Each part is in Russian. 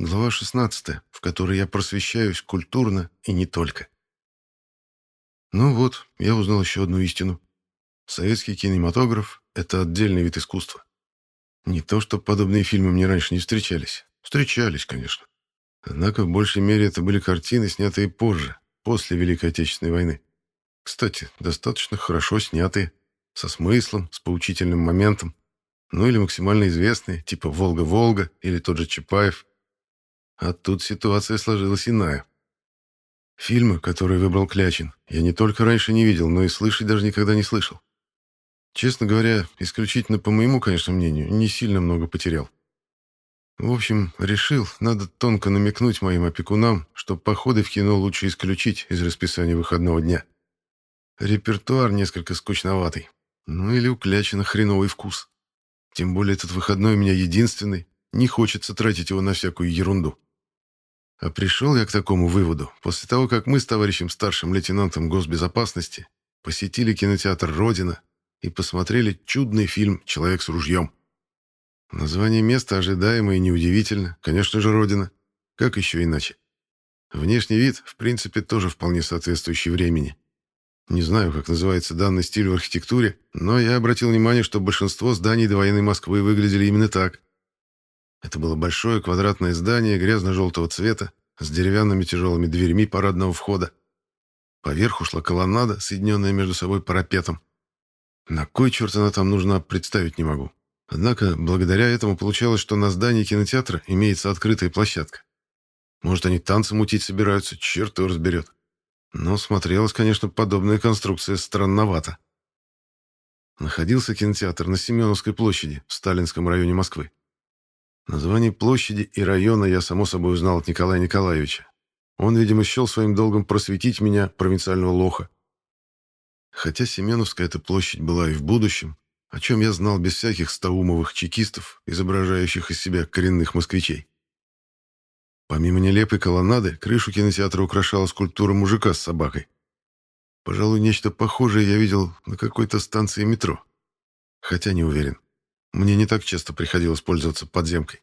Глава 16, в которой я просвещаюсь культурно и не только. Ну вот, я узнал еще одну истину. Советский кинематограф — это отдельный вид искусства. Не то, что подобные фильмы мне раньше не встречались. Встречались, конечно. Однако в большей мере это были картины, снятые позже, после Великой Отечественной войны. Кстати, достаточно хорошо снятые, со смыслом, с поучительным моментом. Ну или максимально известные, типа «Волга-Волга» или тот же Чапаев. А тут ситуация сложилась иная. Фильмы, которые выбрал Клячин, я не только раньше не видел, но и слышать даже никогда не слышал. Честно говоря, исключительно по моему, конечно, мнению, не сильно много потерял. В общем, решил, надо тонко намекнуть моим опекунам, что походы в кино лучше исключить из расписания выходного дня. Репертуар несколько скучноватый. Ну или у Клячина хреновый вкус. Тем более этот выходной у меня единственный, не хочется тратить его на всякую ерунду. А пришел я к такому выводу после того, как мы с товарищем старшим лейтенантом госбезопасности посетили кинотеатр «Родина» и посмотрели чудный фильм «Человек с ружьем». Название места ожидаемо и неудивительно, конечно же, «Родина». Как еще иначе? Внешний вид, в принципе, тоже вполне соответствующий времени. Не знаю, как называется данный стиль в архитектуре, но я обратил внимание, что большинство зданий до войны Москвы выглядели именно так. Это было большое квадратное здание грязно-желтого цвета с деревянными тяжелыми дверьми парадного входа. Поверху шла колоннада, соединенная между собой парапетом. На кой черт она там нужна, представить не могу. Однако, благодаря этому получалось, что на здании кинотеатра имеется открытая площадка. Может, они танцы мутить собираются, черт его разберет. Но смотрелась, конечно, подобная конструкция странновато. Находился кинотеатр на Семеновской площади в Сталинском районе Москвы. Название площади и района я, само собой, узнал от Николая Николаевича. Он, видимо, счел своим долгом просветить меня, провинциального лоха. Хотя Семеновская эта площадь была и в будущем, о чем я знал без всяких стаумовых чекистов, изображающих из себя коренных москвичей. Помимо нелепой колоннады, крышу кинотеатра украшала скульптура мужика с собакой. Пожалуй, нечто похожее я видел на какой-то станции метро. Хотя не уверен. Мне не так часто приходилось пользоваться подземкой.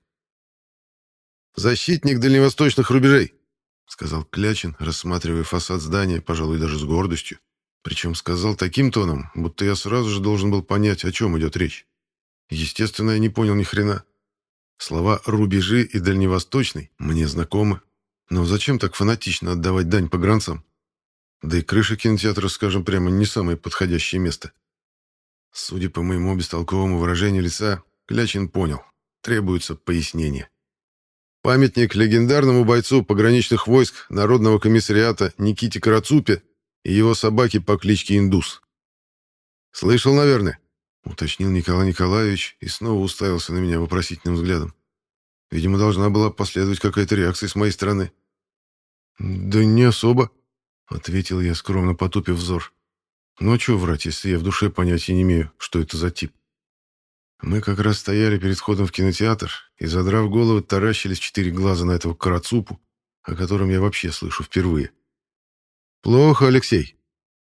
«Защитник дальневосточных рубежей», — сказал Клячин, рассматривая фасад здания, пожалуй, даже с гордостью. Причем сказал таким тоном, будто я сразу же должен был понять, о чем идет речь. Естественно, я не понял ни хрена. Слова «рубежи» и «дальневосточный» мне знакомы. Но зачем так фанатично отдавать дань погранцам? Да и крыша кинотеатра, скажем прямо, не самое подходящее место. Судя по моему бестолковому выражению лица, Клячин понял. Требуется пояснение. Памятник легендарному бойцу пограничных войск Народного комиссариата Никите Карацупе и его собаке по кличке Индус. «Слышал, наверное?» — уточнил Николай Николаевич и снова уставился на меня вопросительным взглядом. Видимо, должна была последовать какая-то реакция с моей стороны. «Да не особо», — ответил я, скромно потупив взор. Ну а что врать, если я в душе понятия не имею, что это за тип? Мы как раз стояли перед входом в кинотеатр и, задрав головы, таращились четыре глаза на этого карацупу, о котором я вообще слышу впервые. «Плохо, Алексей!»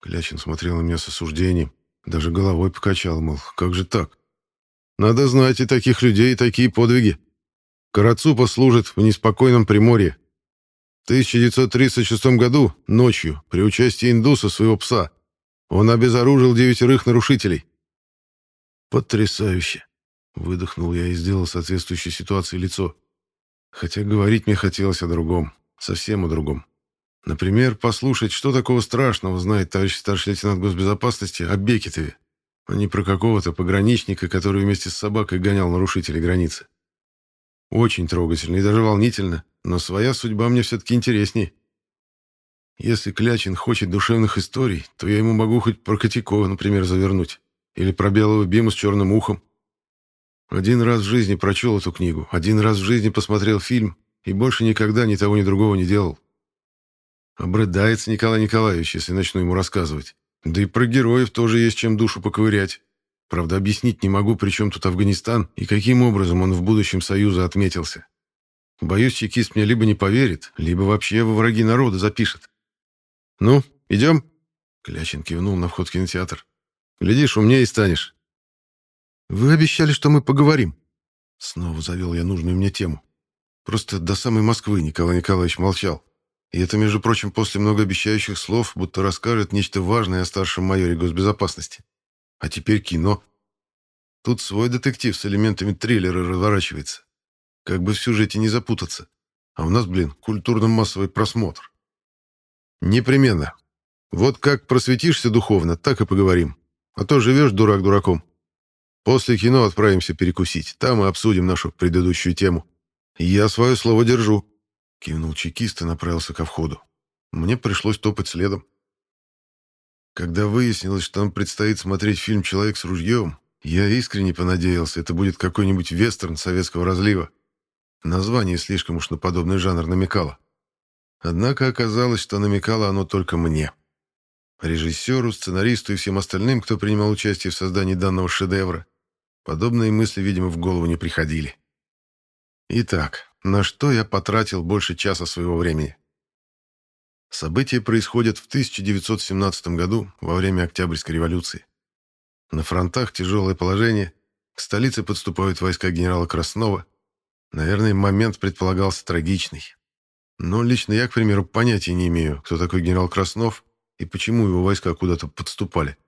Клячин смотрел на меня с осуждением, даже головой покачал, мол, как же так? Надо знать и таких людей, и такие подвиги. Карацупа служит в неспокойном Приморье. В 1936 году, ночью, при участии индуса, своего пса, он обезоружил девятерых нарушителей. Потрясающе. Выдохнул я и сделал соответствующей ситуации лицо. Хотя говорить мне хотелось о другом. Совсем о другом. Например, послушать, что такого страшного знает товарищ старший лейтенант госбезопасности о Бекетове, а не про какого-то пограничника, который вместе с собакой гонял нарушителей границы. Очень трогательно и даже волнительно, но своя судьба мне все-таки интереснее. Если Клячин хочет душевных историй, то я ему могу хоть про Котякова, например, завернуть. Или про белого Биму с черным ухом. Один раз в жизни прочел эту книгу, один раз в жизни посмотрел фильм и больше никогда ни того, ни другого не делал. Обрыдается Николай Николаевич, если начну ему рассказывать. Да и про героев тоже есть чем душу поковырять. Правда, объяснить не могу, при чем тут Афганистан и каким образом он в будущем Союза отметился. Боюсь, чекист мне либо не поверит, либо вообще во враги народа запишет. «Ну, идем?» Клячин кивнул на вход в кинотеатр. «Глядишь, умнее станешь». «Вы обещали, что мы поговорим». Снова завел я нужную мне тему. Просто до самой Москвы Николай Николаевич молчал. И это, между прочим, после многообещающих слов, будто расскажет нечто важное о старшем майоре госбезопасности. А теперь кино. Тут свой детектив с элементами триллера разворачивается. Как бы в сюжете не запутаться. А у нас, блин, культурно-массовый просмотр. Непременно. Вот как просветишься духовно, так и поговорим. А то живешь дурак дураком. После кино отправимся перекусить. Там и обсудим нашу предыдущую тему. Я свое слово держу. Кивнул чекист и направился ко входу. Мне пришлось топать следом. Когда выяснилось, что нам предстоит смотреть фильм «Человек с ружьем», я искренне понадеялся, это будет какой-нибудь вестерн советского разлива. Название слишком уж на подобный жанр намекало. Однако оказалось, что намекало оно только мне. Режиссеру, сценаристу и всем остальным, кто принимал участие в создании данного шедевра, подобные мысли, видимо, в голову не приходили. Итак, на что я потратил больше часа своего времени? События происходят в 1917 году, во время Октябрьской революции. На фронтах тяжелое положение, к столице подступают войска генерала Краснова. Наверное, момент предполагался трагичный. Но лично я, к примеру, понятия не имею, кто такой генерал Краснов и почему его войска куда-то подступали.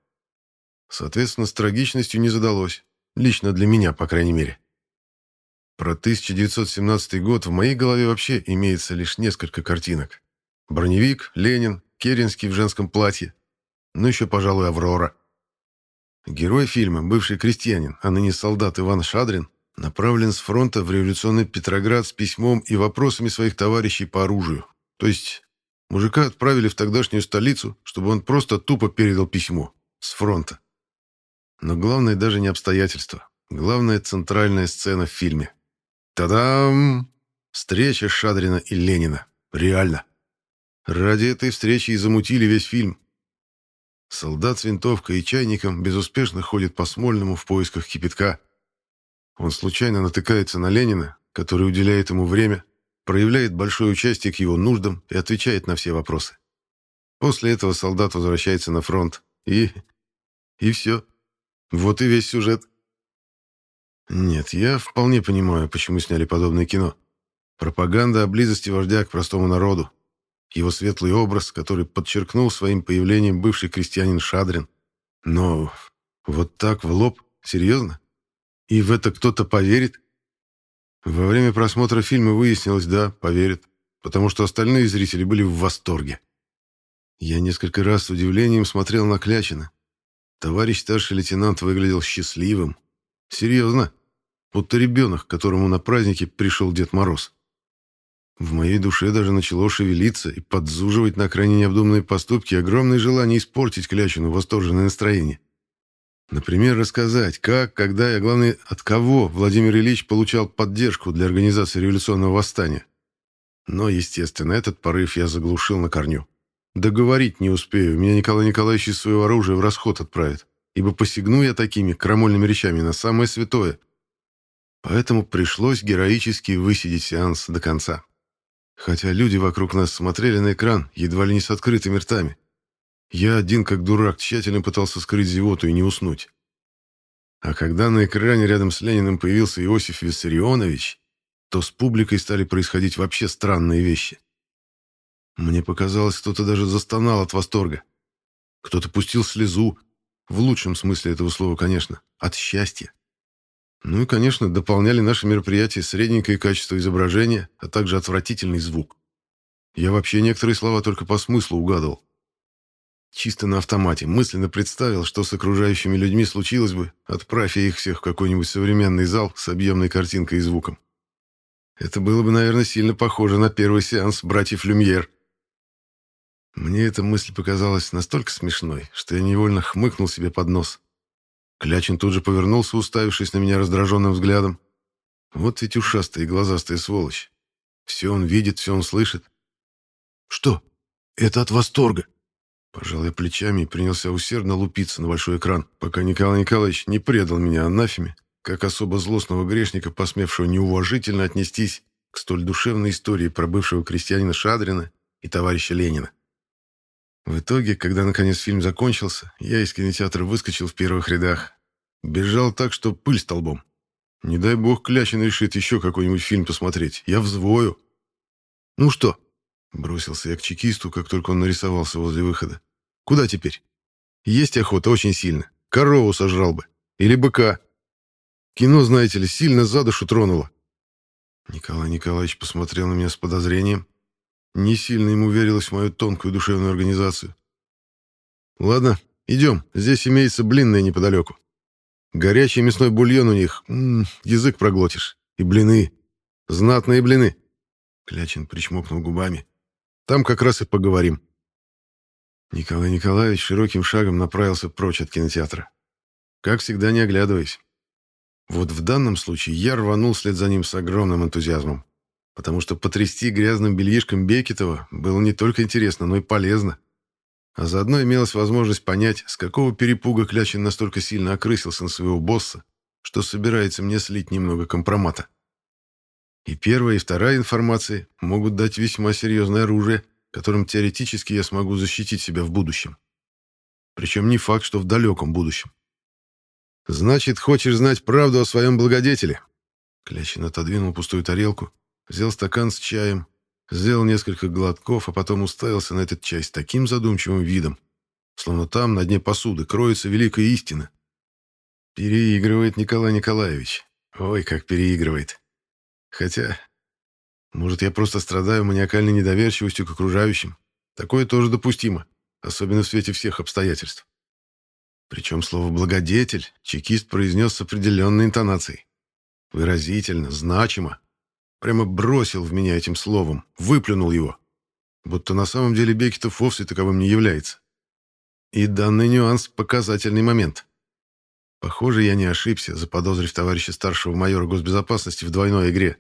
Соответственно, с трагичностью не задалось. Лично для меня, по крайней мере. Про 1917 год в моей голове вообще имеется лишь несколько картинок. Броневик, Ленин, Керенский в женском платье. Ну еще, пожалуй, Аврора. Герой фильма, бывший крестьянин, а ныне солдат Иван Шадрин, направлен с фронта в революционный Петроград с письмом и вопросами своих товарищей по оружию. То есть мужика отправили в тогдашнюю столицу, чтобы он просто тупо передал письмо с фронта. Но главное даже не обстоятельства. Главная центральная сцена в фильме. Та-дам! Встреча Шадрина и Ленина. Реально. Ради этой встречи и замутили весь фильм. Солдат с винтовкой и чайником безуспешно ходит по Смольному в поисках кипятка. Он случайно натыкается на Ленина, который уделяет ему время, проявляет большое участие к его нуждам и отвечает на все вопросы. После этого солдат возвращается на фронт. И... и все. Вот и весь сюжет. Нет, я вполне понимаю, почему сняли подобное кино. Пропаганда о близости вождя к простому народу, его светлый образ, который подчеркнул своим появлением бывший крестьянин Шадрин. Но вот так в лоб? Серьезно? И в это кто-то поверит? Во время просмотра фильма выяснилось, да, поверит, потому что остальные зрители были в восторге. Я несколько раз с удивлением смотрел на Клячина. Товарищ старший лейтенант выглядел счастливым. Серьезно. Будто ребенок, которому на празднике пришел Дед Мороз. В моей душе даже начало шевелиться и подзуживать на крайне необдуманные поступки огромное желание испортить Клячину восторженное настроение. Например, рассказать, как, когда и, а главное, от кого Владимир Ильич получал поддержку для организации революционного восстания. Но, естественно, этот порыв я заглушил на корню. Договорить не успею, меня Николай Николаевич из своего оружия в расход отправит, ибо посягну я такими крамольными речами на самое святое. Поэтому пришлось героически высидеть сеанс до конца хотя люди вокруг нас смотрели на экран едва ли не с открытыми ртами. Я один, как дурак, тщательно пытался скрыть зевоту и не уснуть. А когда на экране рядом с Лениным появился Иосиф Виссарионович, то с публикой стали происходить вообще странные вещи. Мне показалось, кто-то даже застонал от восторга. Кто-то пустил слезу, в лучшем смысле этого слова, конечно, от счастья. Ну и, конечно, дополняли наше мероприятие средненькое качество изображения, а также отвратительный звук. Я вообще некоторые слова только по смыслу угадывал. Чисто на автомате мысленно представил, что с окружающими людьми случилось бы, отправь их всех в какой-нибудь современный зал с объемной картинкой и звуком. Это было бы, наверное, сильно похоже на первый сеанс «Братьев Люмьер». Мне эта мысль показалась настолько смешной, что я невольно хмыкнул себе под нос. Клячин тут же повернулся, уставившись на меня раздраженным взглядом. Вот ведь ушастая и глазастая сволочь. Все он видит, все он слышит. «Что? Это от восторга!» Пожал я плечами и принялся усердно лупиться на большой экран, пока Николай Николаевич не предал меня анафеме, как особо злостного грешника, посмевшего неуважительно отнестись к столь душевной истории про бывшего крестьянина Шадрина и товарища Ленина. В итоге, когда наконец фильм закончился, я из кинотеатра выскочил в первых рядах. Бежал так, что пыль столбом. Не дай бог Клячин решит еще какой-нибудь фильм посмотреть. Я взвою. Ну что? Бросился я к чекисту, как только он нарисовался возле выхода. Куда теперь? Есть охота очень сильно. Корову сожрал бы. Или быка. Кино, знаете ли, сильно за душу тронуло. Николай Николаевич посмотрел на меня с подозрением. Не сильно ему верилось в мою тонкую душевную организацию. «Ладно, идем. Здесь имеется блинная неподалеку. Горячий мясной бульон у них. М -м, язык проглотишь. И блины. Знатные блины». Клячин причмокнул губами. «Там как раз и поговорим». Николай Николаевич широким шагом направился прочь от кинотеатра. Как всегда, не оглядываясь. Вот в данном случае я рванул вслед за ним с огромным энтузиазмом, потому что потрясти грязным бельишком Бекетова было не только интересно, но и полезно. А заодно имелась возможность понять, с какого перепуга Клячин настолько сильно окрысился на своего босса, что собирается мне слить немного компромата. И первая, и вторая информации могут дать весьма серьезное оружие, которым теоретически я смогу защитить себя в будущем. Причем не факт, что в далеком будущем. «Значит, хочешь знать правду о своем благодетеле?» Клячин отодвинул пустую тарелку, взял стакан с чаем, сделал несколько глотков, а потом уставился на этот чай с таким задумчивым видом, словно там, на дне посуды, кроется великая истина. Переигрывает Николай Николаевич. Ой, как переигрывает. Хотя, может, я просто страдаю маниакальной недоверчивостью к окружающим. Такое тоже допустимо, особенно в свете всех обстоятельств. Причем слово «благодетель» чекист произнес с определенной интонацией. Выразительно, значимо. Прямо бросил в меня этим словом, выплюнул его. Будто на самом деле Бекетов вовсе таковым не является. И данный нюанс – показательный момент. Похоже, я не ошибся, заподозрив товарища старшего майора госбезопасности в двойной игре.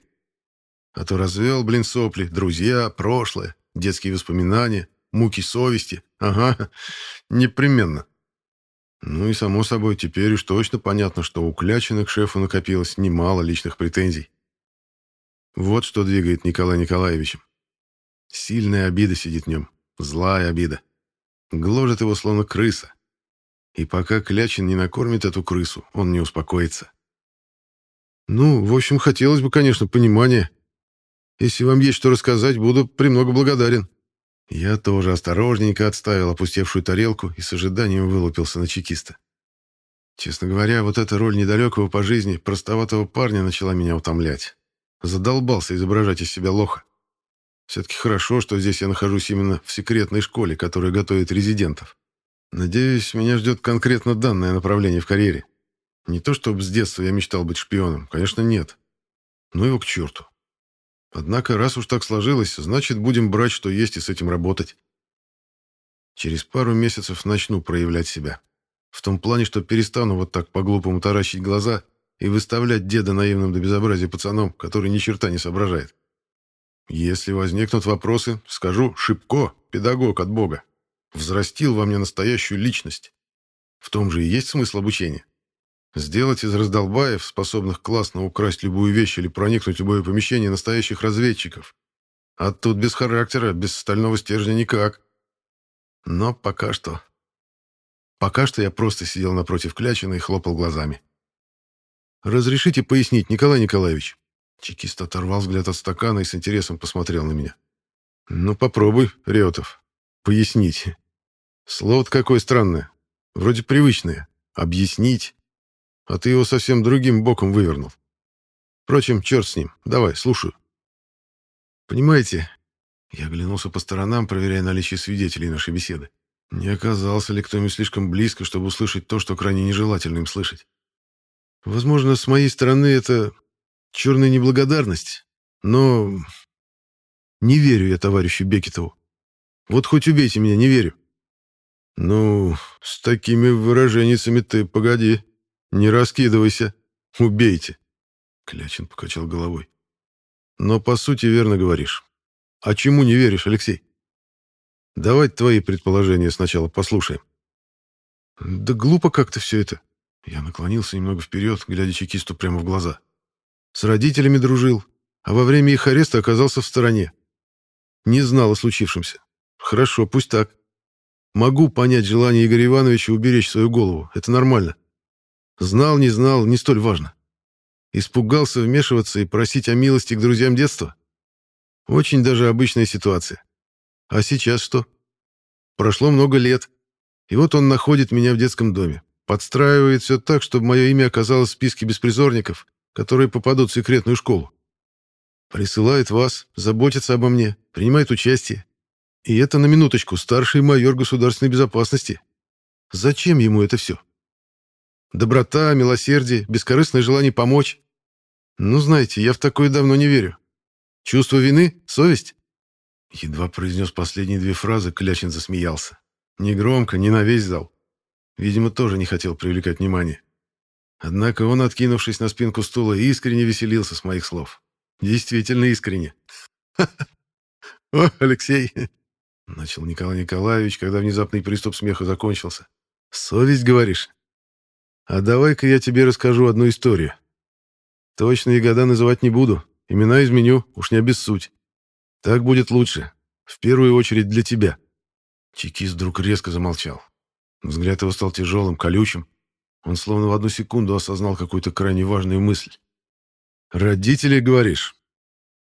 А то развел, блин, сопли, друзья, прошлое, детские воспоминания, муки совести. Ага, непременно. Ну и, само собой, теперь уж точно понятно, что у Клячина к шефу накопилось немало личных претензий. Вот что двигает Николая Николаевичем. Сильная обида сидит в нем, злая обида. Гложет его, словно крыса. И пока Клячин не накормит эту крысу, он не успокоится. Ну, в общем, хотелось бы, конечно, понимания. Если вам есть что рассказать, буду премного благодарен. Я тоже осторожненько отставил опустевшую тарелку и с ожиданием вылупился на чекиста. Честно говоря, вот эта роль недалекого по жизни простоватого парня начала меня утомлять. Задолбался изображать из себя лоха. Все-таки хорошо, что здесь я нахожусь именно в секретной школе, которая готовит резидентов. Надеюсь, меня ждет конкретно данное направление в карьере. Не то, чтобы с детства я мечтал быть шпионом, конечно, нет. Ну его к черту. Однако, раз уж так сложилось, значит, будем брать, что есть, и с этим работать. Через пару месяцев начну проявлять себя. В том плане, что перестану вот так по-глупому таращить глаза и выставлять деда наивным до безобразия пацаном, который ни черта не соображает. Если возникнут вопросы, скажу «Шибко, педагог от Бога. Взрастил во мне настоящую личность». В том же и есть смысл обучения. Сделать из раздолбаев, способных классно украсть любую вещь или проникнуть в любое помещение настоящих разведчиков. А тут без характера, без стального стержня никак. Но пока что... Пока что я просто сидел напротив Клячина и хлопал глазами. «Разрешите пояснить, Николай Николаевич?» Чекист оторвал взгляд от стакана и с интересом посмотрел на меня. «Ну, попробуй, Реутов, пояснить. Слово-то какое странное. Вроде привычное. Объяснить а ты его совсем другим боком вывернул. Впрочем, черт с ним. Давай, слушаю. Понимаете, я оглянулся по сторонам, проверяя наличие свидетелей нашей беседы. Не оказался ли кто-нибудь слишком близко, чтобы услышать то, что крайне нежелательно им слышать? Возможно, с моей стороны это черная неблагодарность, но не верю я товарищу Бекетову. Вот хоть убейте меня, не верю. Ну, с такими выражениями ты погоди. «Не раскидывайся. Убейте!» Клячин покачал головой. «Но по сути верно говоришь. А чему не веришь, Алексей? Давай твои предположения сначала послушаем». «Да глупо как-то все это». Я наклонился немного вперед, глядя чекисту прямо в глаза. «С родителями дружил, а во время их ареста оказался в стороне. Не знал о случившемся. Хорошо, пусть так. Могу понять желание Игоря Ивановича уберечь свою голову. Это нормально. Знал, не знал, не столь важно. Испугался вмешиваться и просить о милости к друзьям детства? Очень даже обычная ситуация. А сейчас что? Прошло много лет, и вот он находит меня в детском доме. Подстраивает все так, чтобы мое имя оказалось в списке беспризорников, которые попадут в секретную школу. Присылает вас, заботится обо мне, принимает участие. И это на минуточку старший майор государственной безопасности. Зачем ему это все? Доброта, милосердие, бескорыстное желание помочь. Ну, знаете, я в такое давно не верю. Чувство вины? Совесть? Едва произнес последние две фразы, Клячин засмеялся. Не громко, не на весь зал. Видимо, тоже не хотел привлекать внимание. Однако он, откинувшись на спинку стула, искренне веселился с моих слов. Действительно искренне. «О, Алексей!» — начал Николай Николаевич, когда внезапный приступ смеха закончился. «Совесть, говоришь? А давай-ка я тебе расскажу одну историю. Точные года называть не буду, имена изменю, уж не обессудь. Так будет лучше, в первую очередь для тебя». Чекист вдруг резко замолчал. Взгляд его стал тяжелым, колючим. Он словно в одну секунду осознал какую-то крайне важную мысль. «Родители, говоришь?»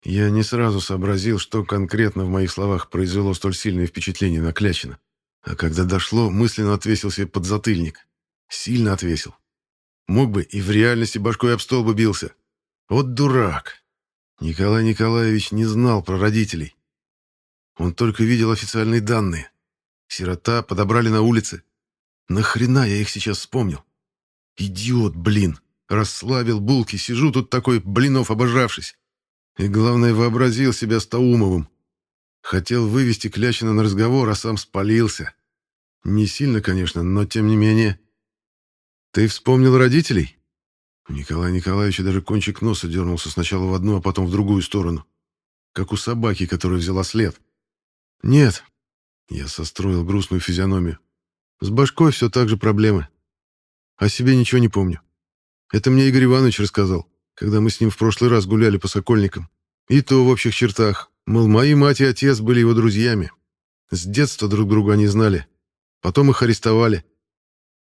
Я не сразу сообразил, что конкретно в моих словах произвело столь сильное впечатление на Клячина. А когда дошло, мысленно отвесил себе подзатыльник. Сильно отвесил. Мог бы и в реальности башкой об стол бы бился. Вот дурак. Николай Николаевич не знал про родителей. Он только видел официальные данные. Сирота подобрали на улице. Нахрена я их сейчас вспомнил? Идиот, блин. Расслабил булки, сижу тут такой, блинов обожавшись. И, главное, вообразил себя Стаумовым. Хотел вывести Клячина на разговор, а сам спалился. Не сильно, конечно, но тем не менее. «Ты вспомнил родителей?» У Николая Николаевича даже кончик носа дернулся сначала в одну, а потом в другую сторону. Как у собаки, которая взяла след. «Нет». Я состроил грустную физиономию. «С башкой все так же проблемы. О себе ничего не помню. Это мне Игорь Иванович рассказал, когда мы с ним в прошлый раз гуляли по Сокольникам. И то в общих чертах. Мол, мои мать и отец были его друзьями. С детства друг друга они знали. Потом их арестовали.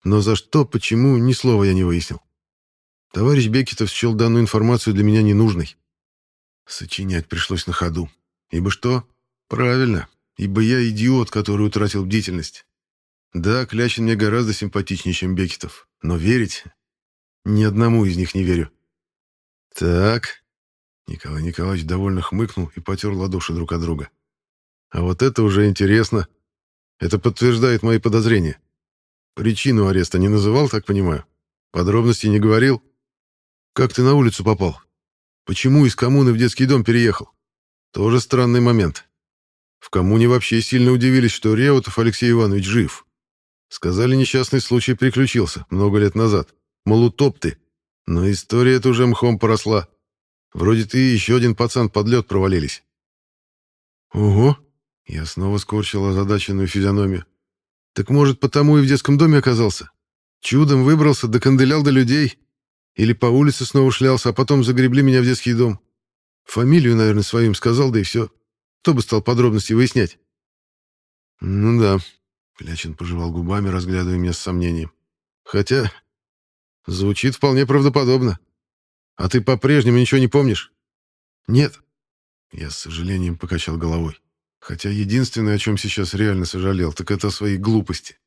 Но за что, почему, ни слова я не выяснил. Товарищ Бекетов счел данную информацию для меня ненужной. Сочинять пришлось на ходу. Ибо что? Правильно. Ибо я идиот, который утратил бдительность. Да, Клячин мне гораздо симпатичнее, чем Бекетов. Но верить ни одному из них не верю. Так. Николай Николаевич довольно хмыкнул и потер ладоши друг от друга. А вот это уже интересно. Это подтверждает мои подозрения. Причину ареста не называл, так понимаю? Подробностей не говорил? Как ты на улицу попал? Почему из коммуны в детский дом переехал? Тоже странный момент. В коммуне вообще сильно удивились, что Реутов Алексей Иванович жив. Сказали, несчастный случай приключился много лет назад. Мол, утоп ты. Но история эта уже мхом поросла. Вроде ты и еще один пацан под лед провалились. Ого! Я снова скорчил озадаченную физиономию. Так может, потому и в детском доме оказался? Чудом выбрался, доканделял до людей. Или по улице снова шлялся, а потом загребли меня в детский дом. Фамилию, наверное, своим сказал, да и все. Кто бы стал подробности выяснять? Ну да. Клячин пожевал губами, разглядывая меня с сомнением. Хотя Звучит вполне правдоподобно. А ты по-прежнему ничего не помнишь? Нет. Я с сожалением покачал головой. Хотя единственное, о чем сейчас реально сожалел, так это о своей глупости.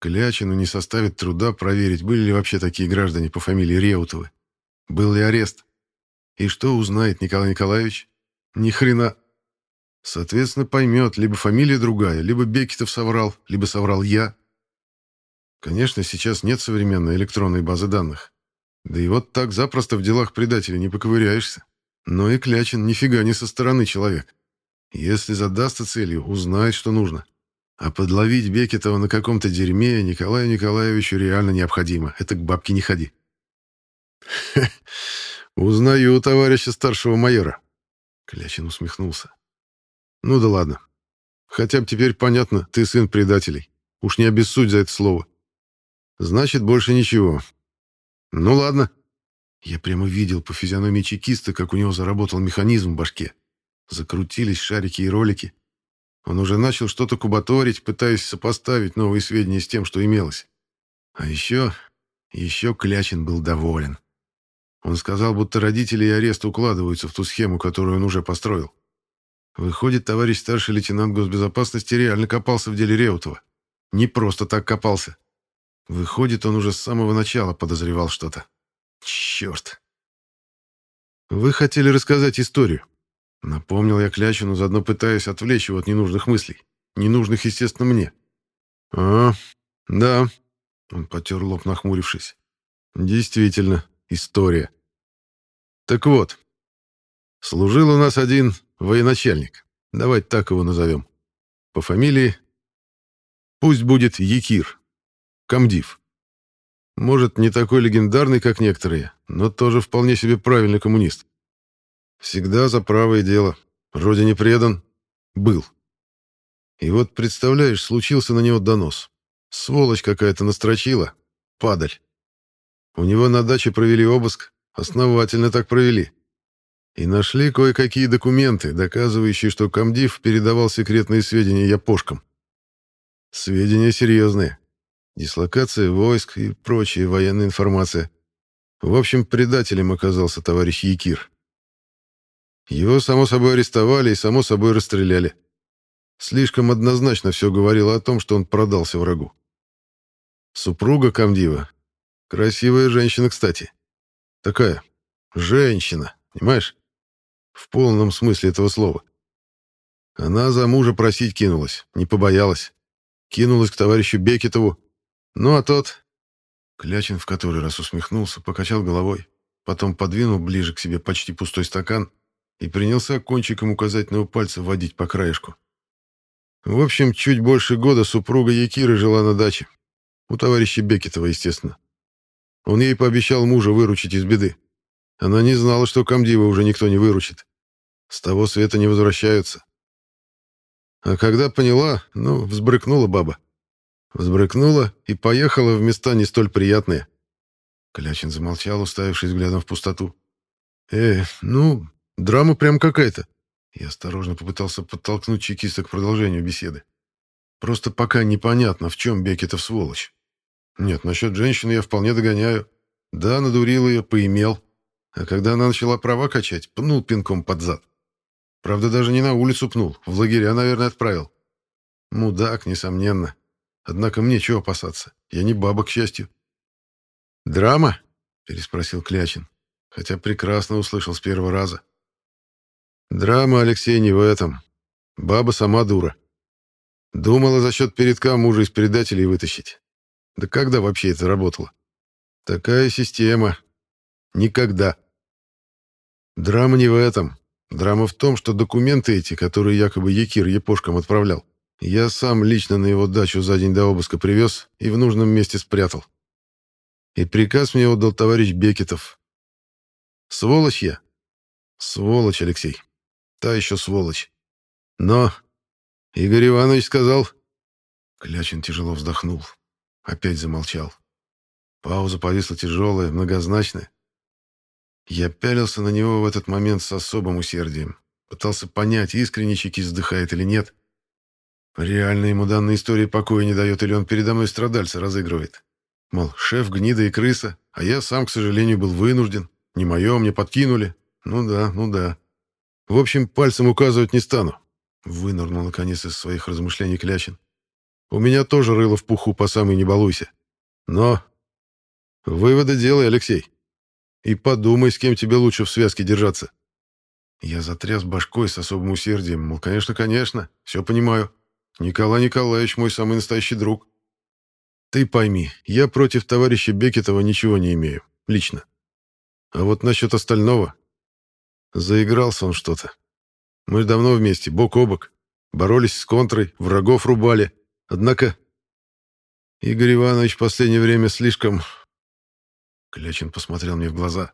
Клячину не составит труда проверить, были ли вообще такие граждане по фамилии Реутовы. Был ли арест? И что узнает Николай Николаевич? Ни хрена. Соответственно, поймет, либо фамилия другая, либо Бекетов соврал, либо соврал я. Конечно, сейчас нет современной электронной базы данных. Да и вот так запросто в делах предателя не поковыряешься. Но и Клячин нифига не со стороны человек. Если задастся целью, узнает, что нужно. А подловить Бекетова на каком-то дерьме Николаю Николаевичу реально необходимо. Это к бабке не ходи. «Узнаю товарища старшего майора», — Клячин усмехнулся. «Ну да ладно. Хотя бы теперь понятно, ты сын предателей. Уж не обессудь за это слово. Значит, больше ничего. Ну ладно. Я прямо видел по физиономии чекиста, как у него заработал механизм в башке. Закрутились шарики и ролики. Он уже начал что-то кубаторить, пытаясь сопоставить новые сведения с тем, что имелось. А еще... еще Клячин был доволен. Он сказал, будто родители и арест укладываются в ту схему, которую он уже построил. Выходит, товарищ старший лейтенант госбезопасности реально копался в деле Реутова. Не просто так копался. Выходит, он уже с самого начала подозревал что-то. Черт. Вы хотели рассказать историю. Напомнил я Клячину, заодно пытаясь отвлечь его от ненужных мыслей. Ненужных, естественно, мне. А, да. Он потер лоб, нахмурившись. Действительно, история. Так вот, служил у нас один военачальник. Давайте так его назовем. По фамилии... Пусть будет Якир. Комдив. Может, не такой легендарный, как некоторые, но тоже вполне себе правильный коммунист. Всегда за правое дело. Родине предан. Был. И вот, представляешь, случился на него донос. Сволочь какая-то настрочила. Падаль. У него на даче провели обыск. Основательно так провели. И нашли кое-какие документы, доказывающие, что комдив передавал секретные сведения япошкам. Сведения серьезные. Дислокация войск и прочая военная информация. В общем, предателем оказался товарищ Якир. Его, само собой, арестовали и, само собой, расстреляли. Слишком однозначно все говорило о том, что он продался врагу. Супруга комдива. Красивая женщина, кстати. Такая. Женщина, понимаешь? В полном смысле этого слова. Она за мужа просить кинулась, не побоялась. Кинулась к товарищу Бекетову. Ну, а тот... Клячин в который раз усмехнулся, покачал головой, потом подвинул ближе к себе почти пустой стакан и принялся кончиком указательного пальца водить по краешку. В общем, чуть больше года супруга Якиры жила на даче. У товарища Бекетова, естественно. Он ей пообещал мужа выручить из беды. Она не знала, что комдива уже никто не выручит. С того света не возвращаются. А когда поняла, ну, взбрыкнула баба. Взбрыкнула и поехала в места не столь приятные. Клячин замолчал, уставившись взглядом в пустоту. «Э, ну, драма прям какая-то». Я осторожно попытался подтолкнуть чекиста к продолжению беседы. Просто пока непонятно, в чем Бекетов сволочь. Нет, насчет женщины я вполне догоняю. Да, надурил ее, поимел. А когда она начала права качать, пнул пинком под зад. Правда, даже не на улицу пнул, в лагеря, наверное, отправил. Мудак, несомненно. Однако мне чего опасаться? Я не баба, к счастью. «Драма?» — переспросил Клячин, хотя прекрасно услышал с первого раза. «Драма, Алексей, не в этом. Баба сама дура. Думала за счет передка мужа из предателей вытащить. Да когда вообще это работало? Такая система. Никогда. Драма не в этом. Драма в том, что документы эти, которые якобы Якир Епошкам отправлял, я сам лично на его дачу за день до обыска привез и в нужном месте спрятал. И приказ мне отдал товарищ Бекетов. Сволочь я? Сволочь, Алексей. Та еще сволочь. Но Игорь Иванович сказал... Клячин тяжело вздохнул. Опять замолчал. Пауза повисла тяжелая, многозначная. Я пялился на него в этот момент с особым усердием. Пытался понять, искренне Чекист вздыхает или нет. Реально ему данная история покоя не дает, или он передо мной страдальца разыгрывает. Мол, шеф гнида и крыса, а я сам, к сожалению, был вынужден. Не мое, мне подкинули. Ну да, ну да. В общем, пальцем указывать не стану. Вынырнул, наконец, из своих размышлений Клячин. У меня тоже рыло в пуху по самой не балуйся. Но... Выводы делай, Алексей. И подумай, с кем тебе лучше в связке держаться. Я затряс башкой с особым усердием. Мол, конечно, конечно, все понимаю. Николай Николаевич мой самый настоящий друг. Ты пойми, я против товарища Бекетова ничего не имею. Лично. А вот насчет остального... Заигрался он что-то. Мы давно вместе, бок о бок. Боролись с контрой, врагов рубали. Однако... Игорь Иванович в последнее время слишком... Клячин посмотрел мне в глаза.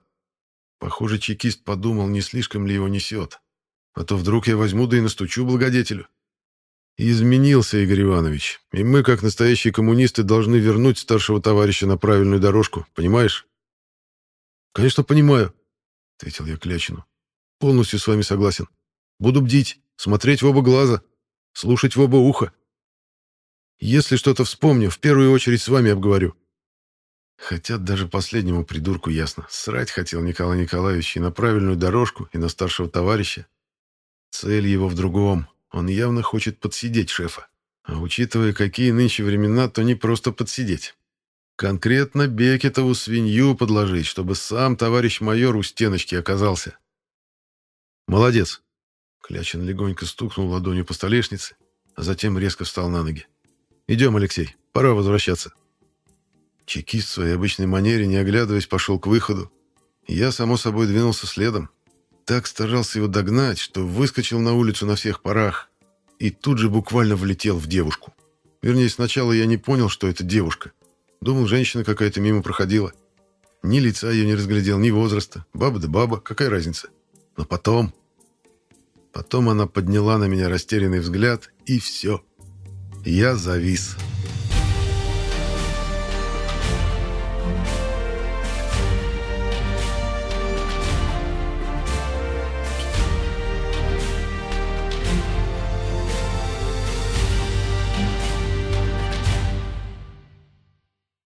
Похоже, чекист подумал, не слишком ли его несет. А то вдруг я возьму да и настучу благодетелю. Изменился Игорь Иванович, и мы, как настоящие коммунисты, должны вернуть старшего товарища на правильную дорожку, понимаешь? Конечно, понимаю, ответил я Клячину. Полностью с вами согласен. Буду бдить, смотреть в оба глаза, слушать в оба уха. Если что-то вспомню, в первую очередь с вами обговорю. Хотя даже последнему придурку ясно. Срать хотел Николай Николаевич и на правильную дорожку, и на старшего товарища. Цель его в другом. Он явно хочет подсидеть шефа. А учитывая, какие нынче времена, то не просто подсидеть. Конкретно Бекетову свинью подложить, чтобы сам товарищ майор у стеночки оказался. «Молодец!» Клячин легонько стукнул ладонью по столешнице, а затем резко встал на ноги. «Идем, Алексей, пора возвращаться». Чекист в своей обычной манере, не оглядываясь, пошел к выходу. Я, само собой, двинулся следом. Так старался его догнать, что выскочил на улицу на всех парах и тут же буквально влетел в девушку. Вернее, сначала я не понял, что это девушка. Думал, женщина какая-то мимо проходила. Ни лица ее не разглядел, ни возраста. Баба да баба, какая разница? Но потом... Потом она подняла на меня растерянный взгляд, и все. Я завис.